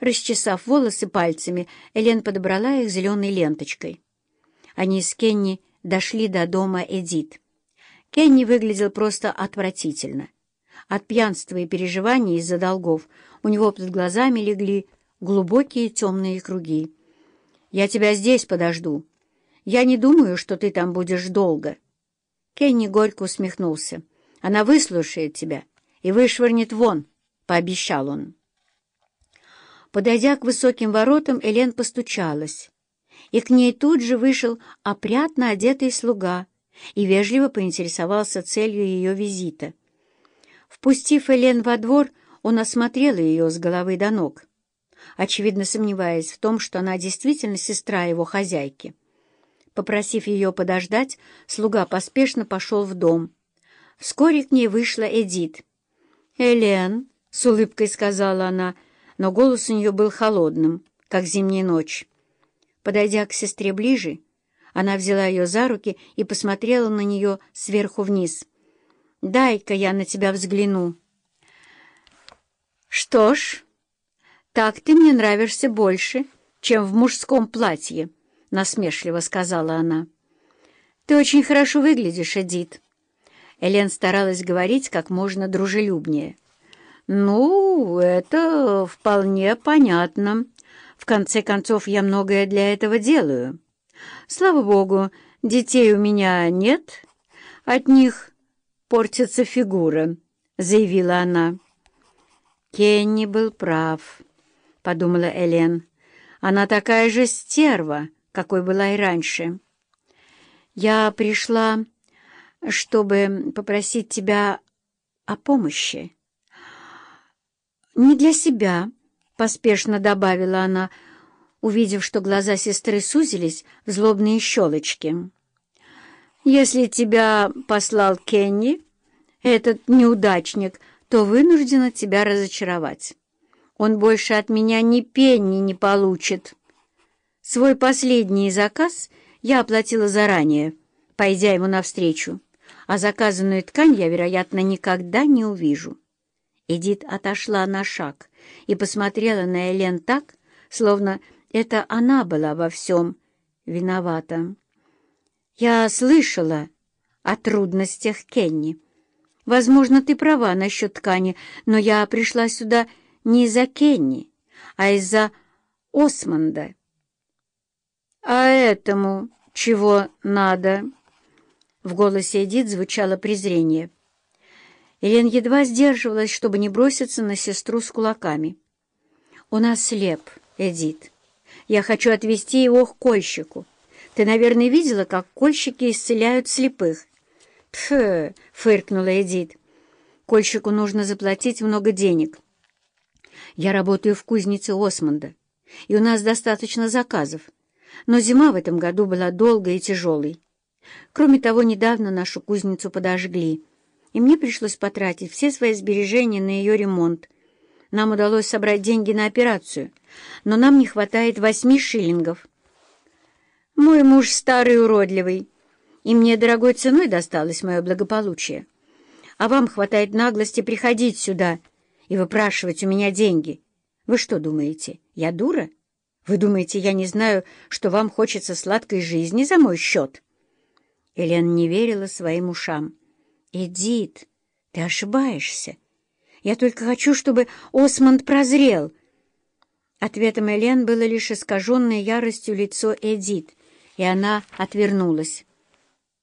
Расчесав волосы пальцами, Элен подобрала их зеленой ленточкой. Они с Кенни дошли до дома Эдит. Кенни выглядел просто отвратительно. От пьянства и переживаний из-за долгов у него под глазами легли глубокие темные круги. «Я тебя здесь подожду. Я не думаю, что ты там будешь долго». Кенни горько усмехнулся. «Она выслушает тебя и вышвырнет вон», — пообещал он. Подойдя к высоким воротам, Элен постучалась, и к ней тут же вышел опрятно одетый слуга и вежливо поинтересовался целью ее визита. Впустив Элен во двор, он осмотрел ее с головы до ног, очевидно сомневаясь в том, что она действительно сестра его хозяйки. Попросив ее подождать, слуга поспешно пошел в дом. Вскоре к ней вышла Эдит. «Элен», — с улыбкой сказала она, но голос у нее был холодным, как зимняя ночь. Подойдя к сестре ближе, она взяла ее за руки и посмотрела на нее сверху вниз. «Дай-ка я на тебя взгляну». «Что ж, так ты мне нравишься больше, чем в мужском платье», — насмешливо сказала она. «Ты очень хорошо выглядишь, Эдит». Элен старалась говорить как можно дружелюбнее. «Ну, это вполне понятно. В конце концов, я многое для этого делаю. Слава богу, детей у меня нет. От них портится фигура», — заявила она. «Кенни был прав», — подумала Элен. «Она такая же стерва, какой была и раньше. Я пришла, чтобы попросить тебя о помощи». «Не для себя», — поспешно добавила она, увидев, что глаза сестры сузились в злобные щелочки. «Если тебя послал Кенни, этот неудачник, то вынуждена тебя разочаровать. Он больше от меня ни пенни не получит. Свой последний заказ я оплатила заранее, пойдя ему навстречу, а заказанную ткань я, вероятно, никогда не увижу». Эдит отошла на шаг и посмотрела на Элен так, словно это она была во всем виновата. «Я слышала о трудностях Кенни. Возможно, ты права насчет ткани, но я пришла сюда не из-за Кенни, а из-за Осмонда». «А этому чего надо?» В голосе Эдит звучало презрение. Елен едва сдерживалась, чтобы не броситься на сестру с кулаками. «Он ослеп, Эдит. Я хочу отвезти его к кольщику. Ты, наверное, видела, как кольщики исцеляют слепых?» «Пф!» — фыркнула Эдит. «Кольщику нужно заплатить много денег. Я работаю в кузнице Осмонда, и у нас достаточно заказов. Но зима в этом году была долгой и тяжелой. Кроме того, недавно нашу кузницу подожгли» и мне пришлось потратить все свои сбережения на ее ремонт. Нам удалось собрать деньги на операцию, но нам не хватает восьми шиллингов. Мой муж старый уродливый, и мне дорогой ценой досталось мое благополучие. А вам хватает наглости приходить сюда и выпрашивать у меня деньги. Вы что думаете, я дура? Вы думаете, я не знаю, что вам хочется сладкой жизни за мой счет?» Элен не верила своим ушам. «Эдит, ты ошибаешься. Я только хочу, чтобы Осмонд прозрел». Ответом Элен было лишь искаженное яростью лицо Эдит, и она отвернулась.